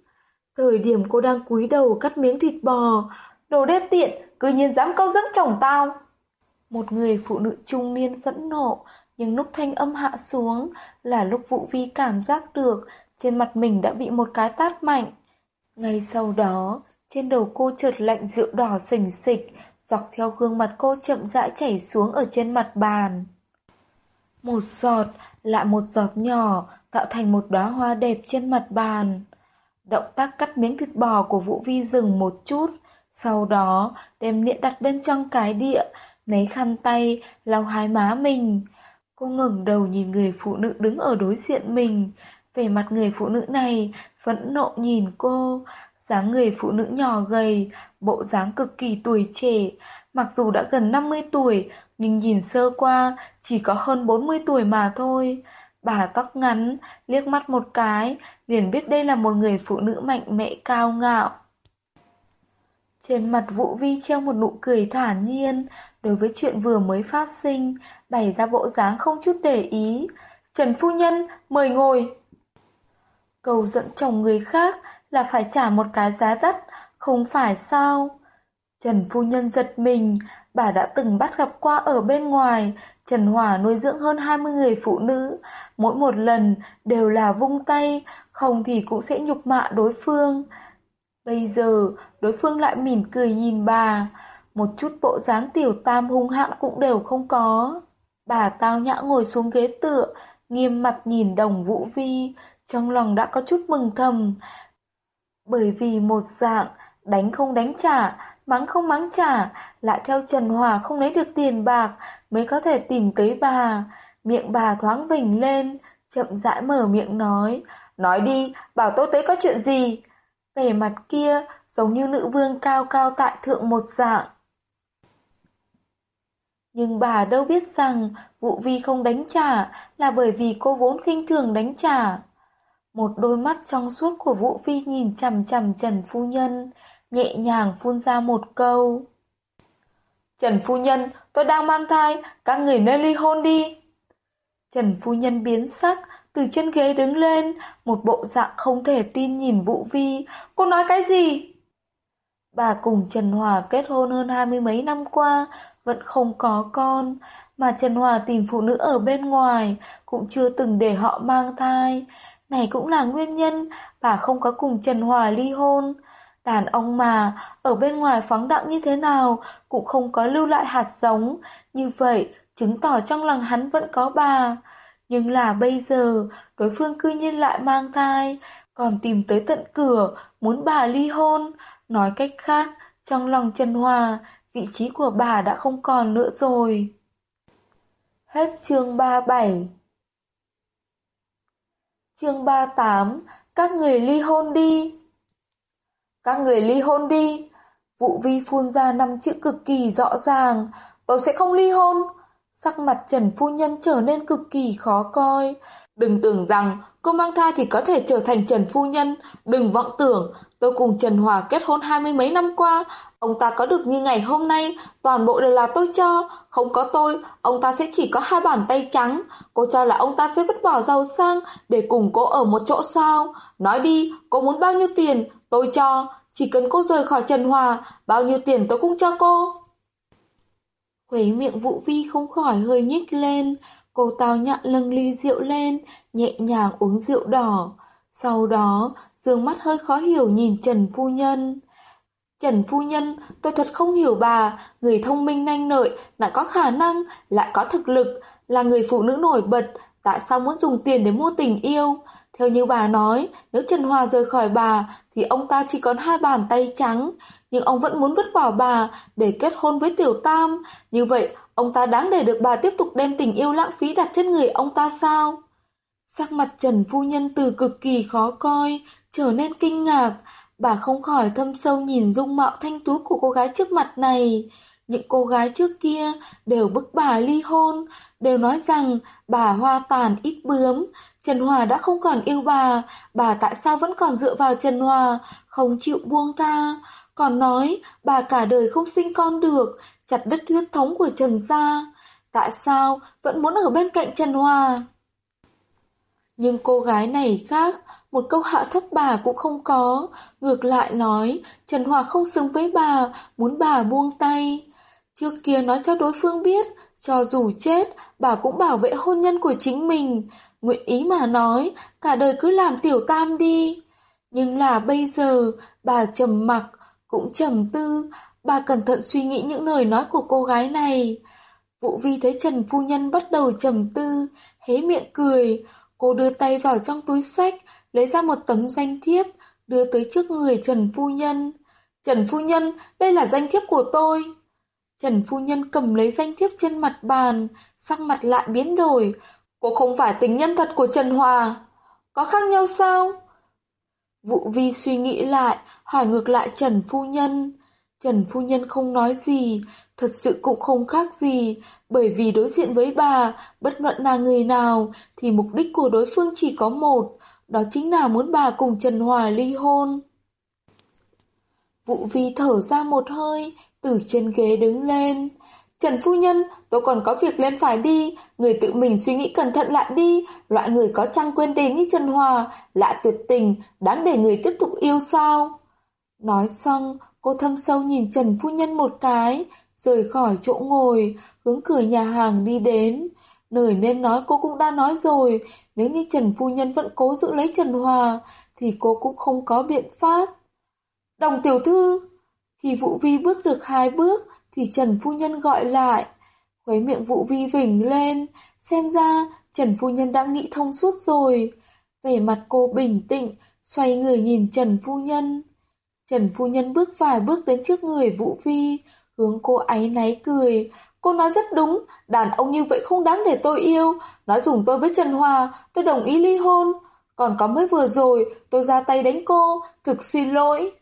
Thời điểm cô đang cúi đầu cắt miếng thịt bò, đồ đét tiện, cứ nhiên dám câu dẫn chồng tao. Một người phụ nữ trung niên phẫn nộ, nhưng lúc thanh âm hạ xuống là lúc Vũ Vi cảm giác được trên mặt mình đã bị một cái tát mạnh. Ngay sau đó, trên đầu cô trượt lạnh rượu đỏ sình sịch, dọc theo gương mặt cô chậm rãi chảy xuống ở trên mặt bàn. Một giọt, lại một giọt nhỏ, tạo thành một đóa hoa đẹp trên mặt bàn. Động tác cắt miếng thịt bò của Vũ Vi dừng một chút, sau đó đem nĩa đặt bên trong cái địa, lấy khăn tay, lau hai má mình. Cô ngẩng đầu nhìn người phụ nữ đứng ở đối diện mình, vẻ mặt người phụ nữ này phẫn nộ nhìn cô, dáng người phụ nữ nhỏ gầy, bộ dáng cực kỳ tuổi trẻ, mặc dù đã gần 50 tuổi, nhưng nhìn sơ qua chỉ có hơn 40 tuổi mà thôi. Bà tóc ngắn, liếc mắt một cái, liền biết đây là một người phụ nữ mạnh mẽ cao ngạo. Trên mặt Vũ Vi treo một nụ cười thản nhiên, đối với chuyện vừa mới phát sinh, bày ra bộ dáng không chút để ý. Trần Phu Nhân, mời ngồi. Cầu dẫn chồng người khác là phải trả một cái giá đắt, không phải sao? Trần Phu Nhân giật mình, bà đã từng bắt gặp qua ở bên ngoài, Trần Hòa nuôi dưỡng hơn 20 người phụ nữ, mỗi một lần đều là vung tay, không thì cũng sẽ nhục mạ đối phương. Bây giờ, đối phương lại mỉm cười nhìn bà, một chút bộ dáng tiểu tam hung hãn cũng đều không có. Bà tao nhã ngồi xuống ghế tựa, nghiêm mặt nhìn đồng vũ vi, trong lòng đã có chút mừng thầm. Bởi vì một dạng, đánh không đánh trả, mắng không mắng trả, lại theo Trần Hòa không lấy được tiền bạc, mới có thể tìm tới bà. Miệng bà thoáng vỉnh lên, chậm rãi mở miệng nói. Nói đi, bảo tôi tới có chuyện gì? Vẻ mặt kia giống như nữ vương cao cao tại thượng một dạng. Nhưng bà đâu biết rằng vụ vi không đánh trả là bởi vì cô vốn khinh thường đánh trả. Một đôi mắt trong suốt của Vũ Phi nhìn chằm chằm Trần Phu Nhân, nhẹ nhàng phun ra một câu. Trần Phu Nhân, tôi đang mang thai, các người nên ly hôn đi. Trần Phu Nhân biến sắc, từ chân ghế đứng lên, một bộ dạng không thể tin nhìn Vũ Vi. Cô nói cái gì? Bà cùng Trần Hòa kết hôn hơn hai mươi mấy năm qua, vẫn không có con, mà Trần Hòa tìm phụ nữ ở bên ngoài, cũng chưa từng để họ mang thai. Này cũng là nguyên nhân bà không có cùng Trần Hòa ly hôn. Đàn ông mà, ở bên ngoài phóng đặng như thế nào, cũng không có lưu lại hạt giống. Như vậy, chứng tỏ trong lòng hắn vẫn có bà. Nhưng là bây giờ, đối phương cư nhiên lại mang thai, còn tìm tới tận cửa, muốn bà ly hôn. Nói cách khác, trong lòng Trần Hòa, vị trí của bà đã không còn nữa rồi. Hết chương 37 Chương 38 Các người ly hôn đi. Các người ly hôn đi. Vụ vi phun ra năm chữ cực kỳ rõ ràng. Tôi sẽ không ly hôn. Sắc mặt Trần Phu Nhân trở nên cực kỳ khó coi. Đừng tưởng rằng cô mang thai thì có thể trở thành Trần Phu Nhân. Đừng vọng tưởng, Tôi cùng Trần Hòa kết hôn hai mươi mấy năm qua Ông ta có được như ngày hôm nay, Toàn bộ đều là tôi cho. Không có tôi, Ông ta sẽ chỉ có hai bàn tay trắng. Cô cho là ông ta sẽ vứt bỏ giàu sang Để cùng cô ở một chỗ sao. Nói đi, Cô muốn bao nhiêu tiền? Tôi cho. Chỉ cần cô rời khỏi Trần Hòa, Bao nhiêu tiền tôi cũng cho cô. Khuấy miệng Vũ Vi không khỏi hơi nhích lên. Cô tao nhặn lưng ly rượu lên, Nhẹ nhàng uống rượu đỏ. Sau đó, dương mắt hơi khó hiểu nhìn Trần Phu Nhân. Trần Phu Nhân, tôi thật không hiểu bà, người thông minh nhanh nợi, lại có khả năng, lại có thực lực, là người phụ nữ nổi bật, tại sao muốn dùng tiền để mua tình yêu? Theo như bà nói, nếu Trần Hòa rời khỏi bà, thì ông ta chỉ còn hai bàn tay trắng, nhưng ông vẫn muốn vứt bỏ bà để kết hôn với Tiểu Tam. Như vậy, ông ta đáng để được bà tiếp tục đem tình yêu lãng phí đặt trên người ông ta sao? Sắc mặt Trần Phu Nhân từ cực kỳ khó coi, trở nên kinh ngạc, Bà không khỏi thâm sâu nhìn dung mạo thanh tú của cô gái trước mặt này. Những cô gái trước kia đều bức bà ly hôn, đều nói rằng bà hoa tàn ít bướm. Trần Hòa đã không còn yêu bà, bà tại sao vẫn còn dựa vào Trần Hòa, không chịu buông tha. Còn nói bà cả đời không sinh con được, chặt đứt huyết thống của Trần gia. Tại sao vẫn muốn ở bên cạnh Trần Hòa? Nhưng cô gái này khác, một câu hạ thấp bà cũng không có, ngược lại nói, Trần Hòa không xứng với bà, muốn bà buông tay. Trước kia nói cho đối phương biết, cho dù chết, bà cũng bảo vệ hôn nhân của chính mình, nguyện ý mà nói, cả đời cứ làm tiểu tam đi. Nhưng là bây giờ, bà trầm mặc, cũng trầm tư, bà cẩn thận suy nghĩ những lời nói của cô gái này. Vũ Vi thấy Trần Phu Nhân bắt đầu trầm tư, hé miệng cười, cô đưa tay vào trong túi sách, lấy ra một tấm danh thiếp, đưa tới trước người Trần Phu Nhân. Trần Phu Nhân, đây là danh thiếp của tôi. Trần Phu Nhân cầm lấy danh thiếp trên mặt bàn, sắc mặt lại biến đổi. Cô không phải tình nhân thật của Trần Hòa. Có khác nhau sao? Vụ vi suy nghĩ lại, hỏi ngược lại Trần Phu Nhân. Trần Phu Nhân không nói gì, thật sự cũng không khác gì, bởi vì đối diện với bà, bất luận là người nào, thì mục đích của đối phương chỉ có một, đó chính là muốn bà cùng Trần Hòa ly hôn. Vụ vi thở ra một hơi, từ trên ghế đứng lên. Trần Phu Nhân, tôi còn có việc lên phải đi, người tự mình suy nghĩ cẩn thận lại đi, loại người có trăng quên đến như Trần Hòa, lạ tuyệt tình, đáng để người tiếp tục yêu sao? Nói xong, cô thâm sâu nhìn Trần Phu Nhân một cái, rời khỏi chỗ ngồi, hướng cửa nhà hàng đi đến. Nơi nên nói cô cũng đã nói rồi, nếu như Trần Phu Nhân vẫn cố giữ lấy Trần Hòa, thì cô cũng không có biện pháp. Đồng tiểu thư, khi Vũ Vi bước được hai bước, thì Trần Phu Nhân gọi lại. Khuấy miệng Vũ Vi vỉnh lên, xem ra Trần Phu Nhân đã nghĩ thông suốt rồi. Vẻ mặt cô bình tĩnh, xoay người nhìn Trần Phu Nhân. Trần Phu Nhân bước vài bước đến trước người Vũ Vi, hướng cô áy náy cười. Cô nói rất đúng, đàn ông như vậy không đáng để tôi yêu. Nói dùng tôi với Trần Hòa, tôi đồng ý ly hôn. Còn có mới vừa rồi, tôi ra tay đánh cô, thực xin lỗi.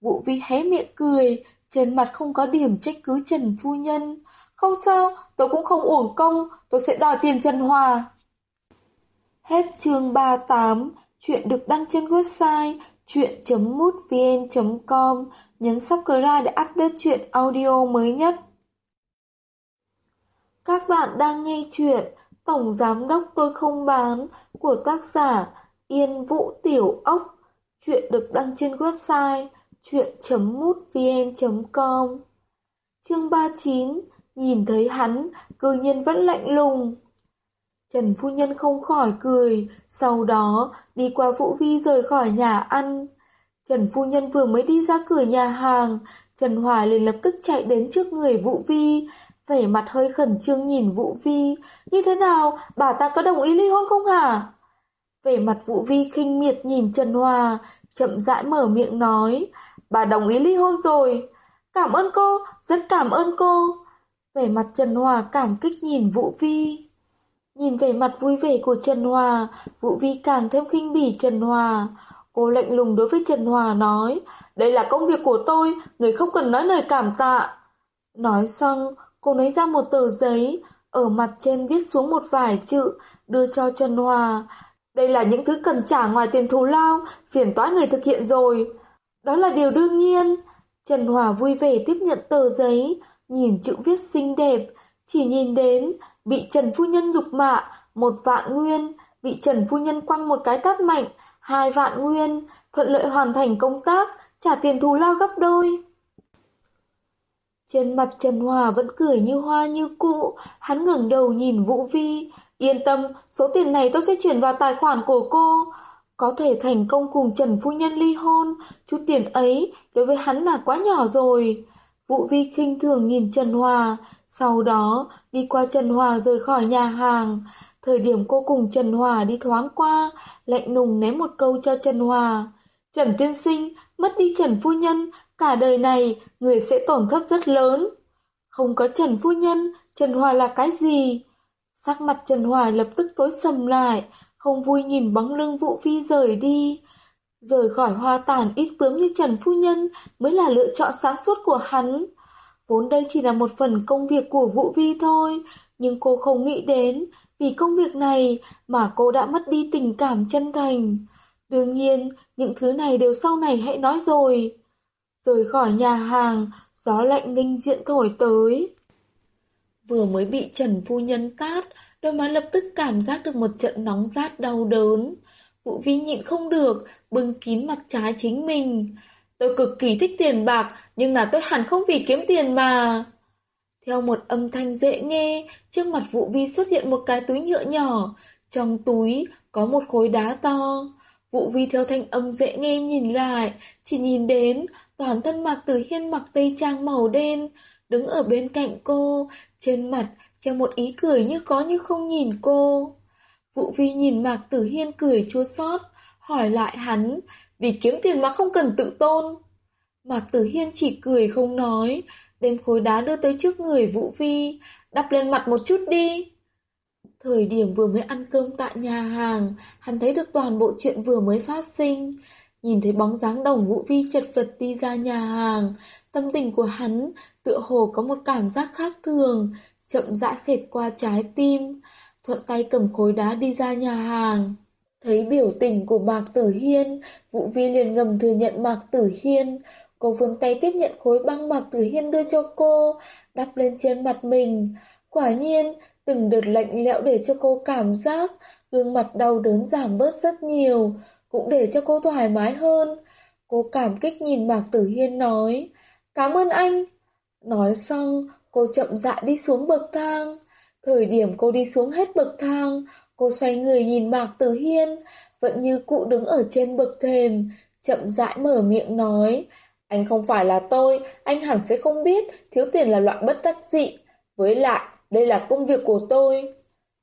Vũ Vi hé miệng cười, trên mặt không có điểm trách cứ Trần Phu Nhân. Không sao, tôi cũng không uổng công, tôi sẽ đòi tiền Trần Hòa. Hết chương 38, chuyện được đăng trên website chuyện.mútvn.com, nhấn subscribe để update chuyện audio mới nhất. Các bạn đang nghe chuyện Tổng Giám Đốc Tôi Không Bán của tác giả Yên Vũ Tiểu Ốc. Chuyện được đăng trên website chuyện.mútvn.com Chương 39 Nhìn thấy hắn, cư nhiên vẫn lạnh lùng. Trần Phu Nhân không khỏi cười, sau đó đi qua Vũ Vi rời khỏi nhà ăn. Trần Phu Nhân vừa mới đi ra cửa nhà hàng, Trần Hòa liền lập tức chạy đến trước người Vũ Vi, vẻ mặt hơi khẩn trương nhìn Vũ Vi. Như thế nào, bà ta có đồng ý ly hôn không hả? Vẻ mặt Vũ Vi khinh miệt nhìn Trần Hòa, chậm rãi mở miệng nói. Bà đồng ý ly hôn rồi. Cảm ơn cô, rất cảm ơn cô. Vẻ mặt Trần Hòa cảm kích nhìn Vũ Vi. Nhìn vẻ mặt vui vẻ của Trần Hòa, Vũ Vi càng thêm khinh bỉ Trần Hòa. Cô lạnh lùng đối với Trần Hòa nói, đây là công việc của tôi, người không cần nói lời cảm tạ. Nói xong, cô lấy ra một tờ giấy, ở mặt trên viết xuống một vài chữ, đưa cho Trần Hòa. Đây là những thứ cần trả ngoài tiền thù lao, phiền toái người thực hiện rồi. Đó là điều đương nhiên. Trần Hòa vui vẻ tiếp nhận tờ giấy, nhìn chữ viết xinh đẹp, chỉ nhìn đến bị Trần Phu Nhân nhục mạ, một vạn nguyên, bị Trần Phu Nhân quăng một cái tát mạnh, hai vạn nguyên, thuận lợi hoàn thành công tác, trả tiền thù lao gấp đôi. Trên mặt Trần Hòa vẫn cười như hoa như cũ, hắn ngẩng đầu nhìn Vũ Vi. Yên tâm, số tiền này tôi sẽ chuyển vào tài khoản của cô. Có thể thành công cùng Trần Phu Nhân ly hôn, chút tiền ấy đối với hắn là quá nhỏ rồi. Vũ Vi khinh thường nhìn Trần Hòa, sau đó đi qua Trần Hòa rời khỏi nhà hàng. Thời điểm cô cùng Trần Hòa đi thoáng qua, lạnh nùng ném một câu cho Trần Hòa. Trần Tiên Sinh, mất đi Trần Phu Nhân, cả đời này người sẽ tổn thất rất lớn. Không có Trần Phu Nhân, Trần Hòa là cái gì? Sắc mặt Trần Hòa lập tức tối sầm lại, không vui nhìn bóng lưng Vũ Phi rời đi. Rời khỏi hoa tàn ít bướm như Trần Phu Nhân mới là lựa chọn sáng suốt của hắn. Vốn đây chỉ là một phần công việc của Vũ Vi thôi, nhưng cô không nghĩ đến, vì công việc này mà cô đã mất đi tình cảm chân thành. Đương nhiên, những thứ này đều sau này hãy nói rồi. Rời khỏi nhà hàng, gió lạnh ninh diện thổi tới. Vừa mới bị Trần Phu Nhân tát, đôi má lập tức cảm giác được một trận nóng rát đau đớn. Vũ Vi nhịn không được, bưng kín mặt trái chính mình. Tôi cực kỳ thích tiền bạc, nhưng là tôi hẳn không vì kiếm tiền mà. Theo một âm thanh dễ nghe, trước mặt Vũ Vi xuất hiện một cái túi nhựa nhỏ. Trong túi có một khối đá to. Vũ Vi theo thanh âm dễ nghe nhìn lại, chỉ nhìn đến toàn thân Mạc Tử Hiên mặc tây trang màu đen, đứng ở bên cạnh cô, trên mặt treo một ý cười như có như không nhìn cô. Vũ Vi nhìn Mạc Tử Hiên cười chua xót, hỏi lại hắn, vì kiếm tiền mà không cần tự tôn. Mạc Tử Hiên chỉ cười không nói, đem khối đá đưa tới trước người Vũ Vi, đắp lên mặt một chút đi. Thời điểm vừa mới ăn cơm tại nhà hàng, hắn thấy được toàn bộ chuyện vừa mới phát sinh. Nhìn thấy bóng dáng đồng Vũ Vi chật vật đi ra nhà hàng, tâm tình của hắn tựa hồ có một cảm giác khác thường, chậm rãi xẹt qua trái tim, thuận tay cầm khối đá đi ra nhà hàng. Thấy biểu tình của Mạc Tử Hiên, Vũ Vi liền ngầm thừa nhận Mạc Tử Hiên. Cô vươn tay tiếp nhận khối băng Mạc Tử Hiên đưa cho cô, đắp lên trên mặt mình. Quả nhiên, từng đợt lạnh lẽo để cho cô cảm giác, gương mặt đau đớn giảm bớt rất nhiều, cũng để cho cô thoải mái hơn. Cô cảm kích nhìn Mạc Tử Hiên nói, Cảm ơn anh. Nói xong, cô chậm rãi đi xuống bậc thang. Thời điểm cô đi xuống hết bậc thang, cô xoay người nhìn Mạc Tử Hiên, vẫn như cụ đứng ở trên bậc thềm, chậm rãi mở miệng nói. Anh không phải là tôi, anh hẳn sẽ không biết, thiếu tiền là loại bất đắc dị. Với lại, đây là công việc của tôi.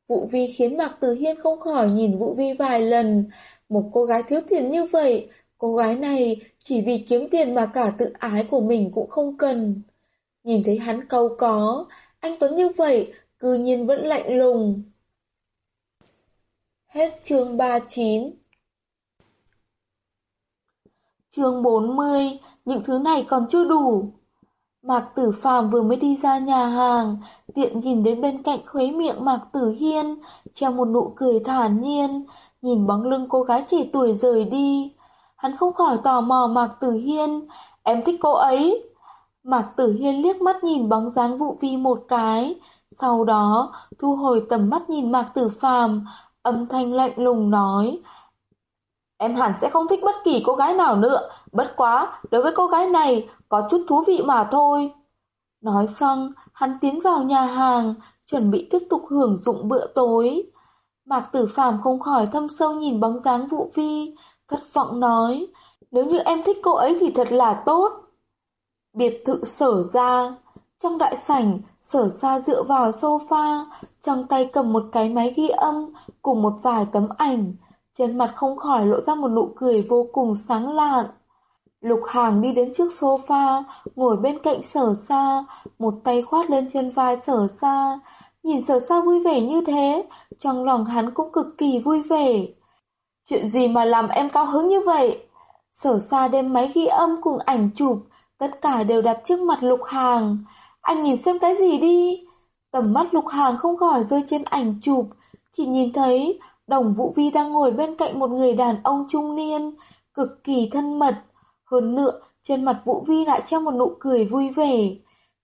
Vũ Vi khiến Mạc Tử Hiên không khỏi nhìn Vũ Vi vài lần. Một cô gái thiếu tiền như vậy, cô gái này chỉ vì kiếm tiền mà cả tự ái của mình cũng không cần. Nhìn thấy hắn câu có, anh Tuấn như vậy, cư nhiên vẫn lạnh lùng. Hết chương 39 Chương 40 Những thứ này còn chưa đủ Mạc Tử Phàm vừa mới đi ra nhà hàng, tiện nhìn đến bên cạnh khuấy miệng Mạc Tử Hiên, treo một nụ cười thản nhiên, nhìn bóng lưng cô gái trẻ tuổi rời đi. Hắn không khỏi tò mò Mạc Tử Hiên, em thích cô ấy. Mạc Tử Hiên liếc mắt nhìn bóng dáng vụ vi một cái, sau đó thu hồi tầm mắt nhìn Mạc Tử Phàm, âm thanh lạnh lùng nói, Em hẳn sẽ không thích bất kỳ cô gái nào nữa, bất quá, đối với cô gái này, có chút thú vị mà thôi. Nói xong, hắn tiến vào nhà hàng, chuẩn bị tiếp tục hưởng dụng bữa tối. Mạc Tử Phàm không khỏi thâm sâu nhìn bóng dáng Vũ Vi, thất vọng nói, nếu như em thích cô ấy thì thật là tốt. Biệt thự sở ra, trong đại sảnh, sở xa dựa vào sofa, trong tay cầm một cái máy ghi âm cùng một vài tấm ảnh, trên mặt không khỏi lộ ra một nụ cười vô cùng sáng lạn. Lục Hàng đi đến trước sofa, ngồi bên cạnh sở xa, một tay khoát lên trên vai sở xa. Nhìn sở xa vui vẻ như thế, trong lòng hắn cũng cực kỳ vui vẻ. Chuyện gì mà làm em cao hứng như vậy? Sở xa đem máy ghi âm cùng ảnh chụp, tất cả đều đặt trước mặt Lục Hàng. Anh nhìn xem cái gì đi. Tầm mắt Lục Hàng không khỏi rơi trên ảnh chụp, chỉ nhìn thấy Đồng Vũ Vi đang ngồi bên cạnh một người đàn ông trung niên, cực kỳ thân mật. Hơn nữa, trên mặt Vũ Vi lại treo một nụ cười vui vẻ.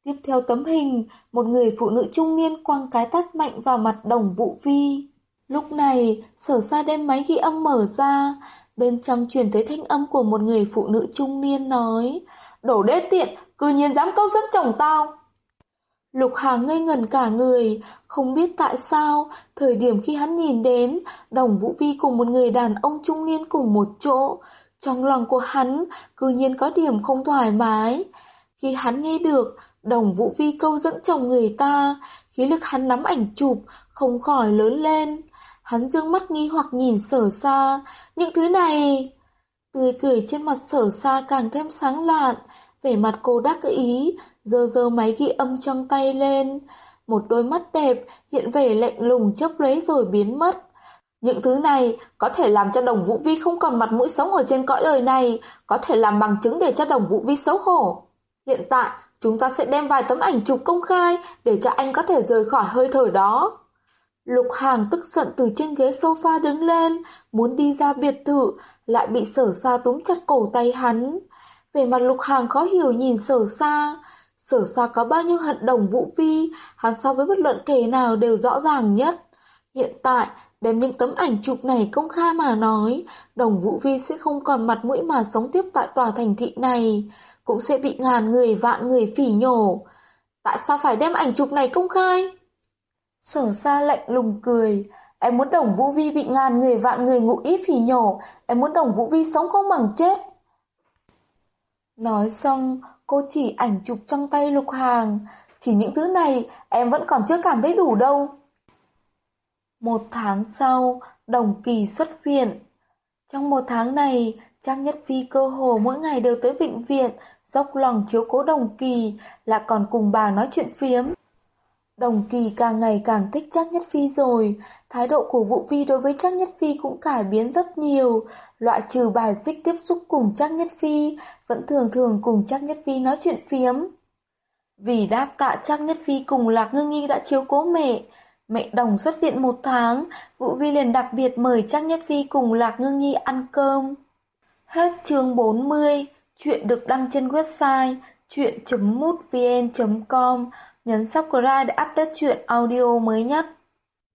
Tiếp theo tấm hình, một người phụ nữ trung niên quăng cái tát mạnh vào mặt đồng Vũ Vi. Lúc này, sở xa đem máy ghi âm mở ra, bên trong truyền tới thanh âm của một người phụ nữ trung niên nói Đổ đế tiện, cư nhiên dám câu dẫn chồng tao. Lục Hàng ngây ngần cả người, không biết tại sao, thời điểm khi hắn nhìn đến Đồng Vũ Vi cùng một người đàn ông trung niên cùng một chỗ, trong lòng của hắn cư nhiên có điểm không thoải mái. Khi hắn nghe được Đồng Vũ Vi câu dẫn chồng người ta, khí lực hắn nắm ảnh chụp không khỏi lớn lên. Hắn dương mắt nghi hoặc nhìn sở xa, những thứ này... Tươi cười trên mặt sở xa càng thêm sáng lạn, vẻ mặt cô đắc ý, dơ dơ máy ghi âm trong tay lên. Một đôi mắt đẹp, hiện vẻ lạnh lùng chớp lấy rồi biến mất. Những thứ này có thể làm cho đồng Vũ Vi không còn mặt mũi sống ở trên cõi đời này, có thể làm bằng chứng để cho đồng Vũ Vi xấu hổ. Hiện tại, chúng ta sẽ đem vài tấm ảnh chụp công khai để cho anh có thể rời khỏi hơi thở đó. Lục Hàng tức giận từ trên ghế sofa đứng lên, muốn đi ra biệt thự, lại bị sở Sa túm chặt cổ tay hắn. Về mặt Lục Hàng khó hiểu nhìn sở Sa, sở Sa có bao nhiêu hận đồng Vũ Vi, hắn so với bất luận kẻ nào đều rõ ràng nhất. Hiện tại, đem những tấm ảnh chụp này công khai mà nói, đồng Vũ Vi sẽ không còn mặt mũi mà sống tiếp tại tòa thành thị này, cũng sẽ bị ngàn người vạn người phỉ nhổ. Tại sao phải đem ảnh chụp này công khai? Sở xa lạnh lùng cười, em muốn đồng Vũ Vi bị ngàn người vạn người ngụ ý phỉ nhổ, em muốn đồng Vũ Vi sống không bằng chết. Nói xong, cô chỉ ảnh chụp trong tay Lục Hàng, chỉ những thứ này em vẫn còn chưa cảm thấy đủ đâu. Một tháng sau, Đồng Kỳ xuất viện. Trong một tháng này, Trang Nhất Phi cơ hồ mỗi ngày đều tới bệnh viện, dốc lòng chiếu cố Đồng Kỳ, là còn cùng bà nói chuyện phiếm. Đồng Kỳ càng ngày càng thích Trác Nhất Phi rồi, thái độ của Vũ Vi đối với Trác Nhất Phi cũng cải biến rất nhiều, loại trừ bài xích tiếp xúc cùng Trác Nhất Phi, vẫn thường thường cùng Trác Nhất Phi nói chuyện phiếm. Vì đáp tạ Trác Nhất Phi cùng Lạc Ngưng Nhi đã chiếu cố mẹ, mẹ đồng xuất viện một tháng, Vũ Vi liền đặc biệt mời Trác Nhất Phi cùng Lạc Ngưng Nhi ăn cơm. Hết chương 40, chuyện được đăng trên website chuyện.mútvn.com Nhấn subscribe để update chuyện audio mới nhất.